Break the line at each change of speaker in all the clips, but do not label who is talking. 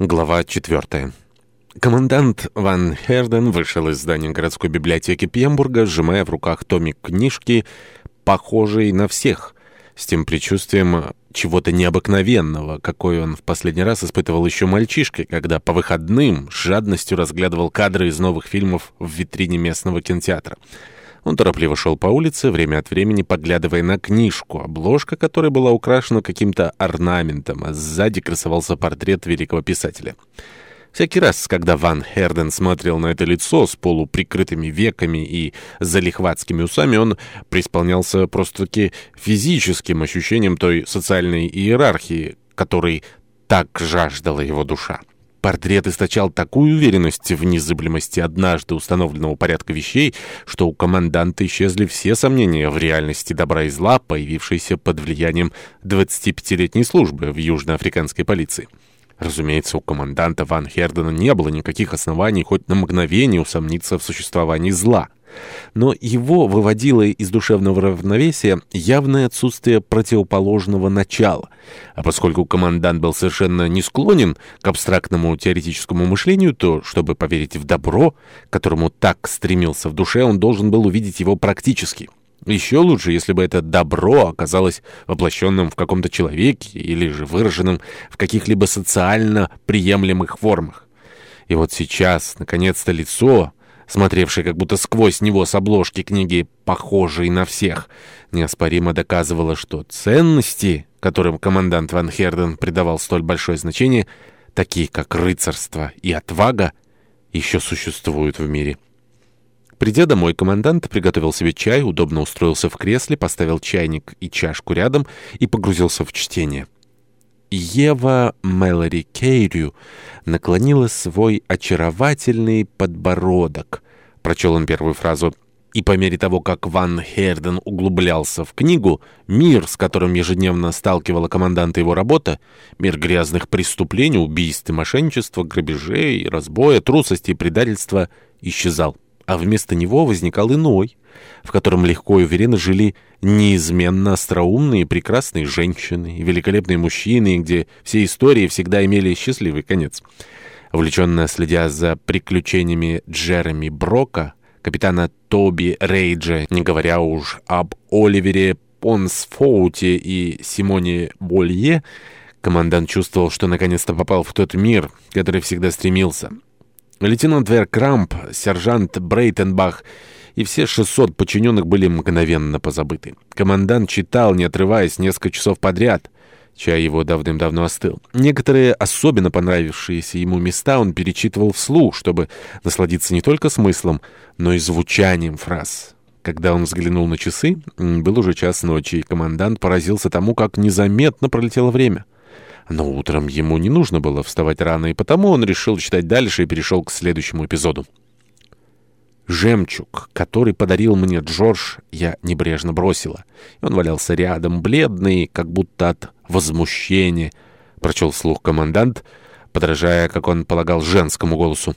Глава 4. Командант Ван Херден вышел из здания городской библиотеки Пьембурга, сжимая в руках томик книжки, похожей на всех, с тем предчувствием чего-то необыкновенного, какой он в последний раз испытывал еще мальчишкой, когда по выходным с жадностью разглядывал кадры из новых фильмов в витрине местного кинотеатра. Он торопливо шел по улице, время от времени поглядывая на книжку, обложка которой была украшена каким-то орнаментом, а сзади красовался портрет великого писателя. Всякий раз, когда Ван Херден смотрел на это лицо с полуприкрытыми веками и залихватскими усами, он преисполнялся просто-таки физическим ощущением той социальной иерархии, которой так жаждала его душа. Портрет источал такую уверенность в незыблемости однажды установленного порядка вещей, что у команданта исчезли все сомнения в реальности добра и зла, появившиеся под влиянием 25-летней службы в южноафриканской полиции. Разумеется, у команданта Ван Хердена не было никаких оснований хоть на мгновение усомниться в существовании зла. Но его выводило из душевного равновесия явное отсутствие противоположного начала. А поскольку командант был совершенно не склонен к абстрактному теоретическому мышлению, то, чтобы поверить в добро, к которому так стремился в душе, он должен был увидеть его практически. Еще лучше, если бы это добро оказалось воплощенным в каком-то человеке или же выраженным в каких-либо социально приемлемых формах. И вот сейчас, наконец-то, лицо, смотревший как будто сквозь него с обложки книги, похожей на всех, неоспоримо доказывала, что ценности, которым командант Ван Херден придавал столь большое значение, такие как рыцарство и отвага, еще существуют в мире. Придя домой, командант приготовил себе чай, удобно устроился в кресле, поставил чайник и чашку рядом и погрузился в чтение. Ева Мэлори Кейрю наклонила свой очаровательный подбородок. Прочел он первую фразу и по мере того, как Ван Херден углублялся в книгу, мир, с которым ежедневно сталкивала команданта его работа, мир грязных преступлений, убийств и мошенничества, грабежей, разбоя, трусости и предательства, исчезал а вместо него возникал иной, в котором легко и уверенно жили неизменно остроумные прекрасные женщины и великолепные мужчины, где все истории всегда имели счастливый конец. Увлеченно следя за приключениями Джереми Брока, капитана Тоби Рейджа, не говоря уж об Оливере Понсфоуте и Симоне Болье, командант чувствовал, что наконец-то попал в тот мир, который всегда стремился — Лейтенант Вер Крамп, сержант Брейтенбах и все 600 подчиненных были мгновенно позабыты. Командант читал, не отрываясь, несколько часов подряд. Чай его давным-давно остыл. Некоторые особенно понравившиеся ему места он перечитывал вслух, чтобы насладиться не только смыслом, но и звучанием фраз. Когда он взглянул на часы, был уже час ночи, и командант поразился тому, как незаметно пролетело время. Но утром ему не нужно было вставать рано, и потому он решил читать дальше и перешел к следующему эпизоду. Жемчуг, который подарил мне Джордж, я небрежно бросила. Он валялся рядом, бледный, как будто от возмущения, прочел слух командант, подражая, как он полагал, женскому голосу.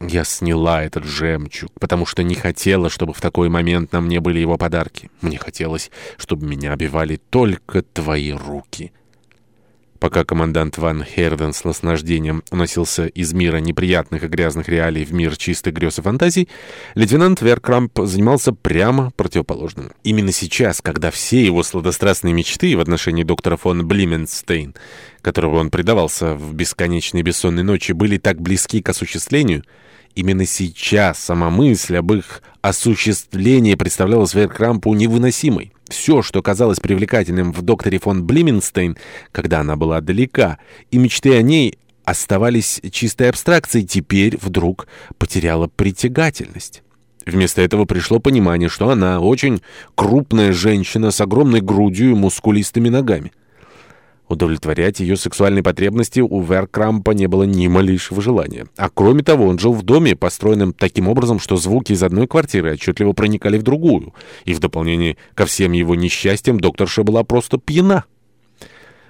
Я сняла этот жемчуг, потому что не хотела, чтобы в такой момент на мне были его подарки. Мне хотелось, чтобы меня обивали только твои руки. Пока командант Ван Херден с наслаждением уносился из мира неприятных и грязных реалий в мир чистых грез и фантазий, лейтенант Веркрамп занимался прямо противоположным. Именно сейчас, когда все его сладострастные мечты в отношении доктора фон Блименстейн, которого он предавался в бесконечной бессонной ночи, были так близки к осуществлению, Именно сейчас сама мысль об их осуществлении представлялась Веркрампу невыносимой все, что казалось привлекательным в докторе фон Блименстейн, когда она была далека, и мечты о ней оставались чистой абстракцией, теперь вдруг потеряла притягательность. Вместо этого пришло понимание, что она очень крупная женщина с огромной грудью и мускулистыми ногами. Удовлетворять ее сексуальные потребности у Веркрампа не было ни малейшего желания. А кроме того, он жил в доме, построенном таким образом, что звуки из одной квартиры отчетливо проникали в другую. И в дополнение ко всем его несчастьям докторша была просто пьяна.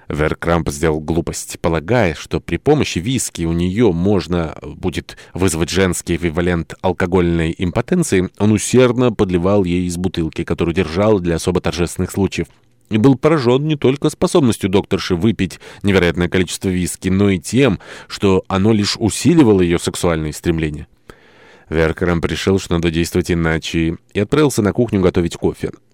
Веркрамп сделал глупость, полагая, что при помощи виски у нее можно э, будет вызвать женский эквивалент алкогольной импотенции, он усердно подливал ей из бутылки, которую держал для особо торжественных случаев и был поражен не только способностью докторши выпить невероятное количество виски, но и тем, что оно лишь усиливало ее сексуальные стремления. Веркером пришел, что надо действовать иначе, и отправился на кухню готовить кофе.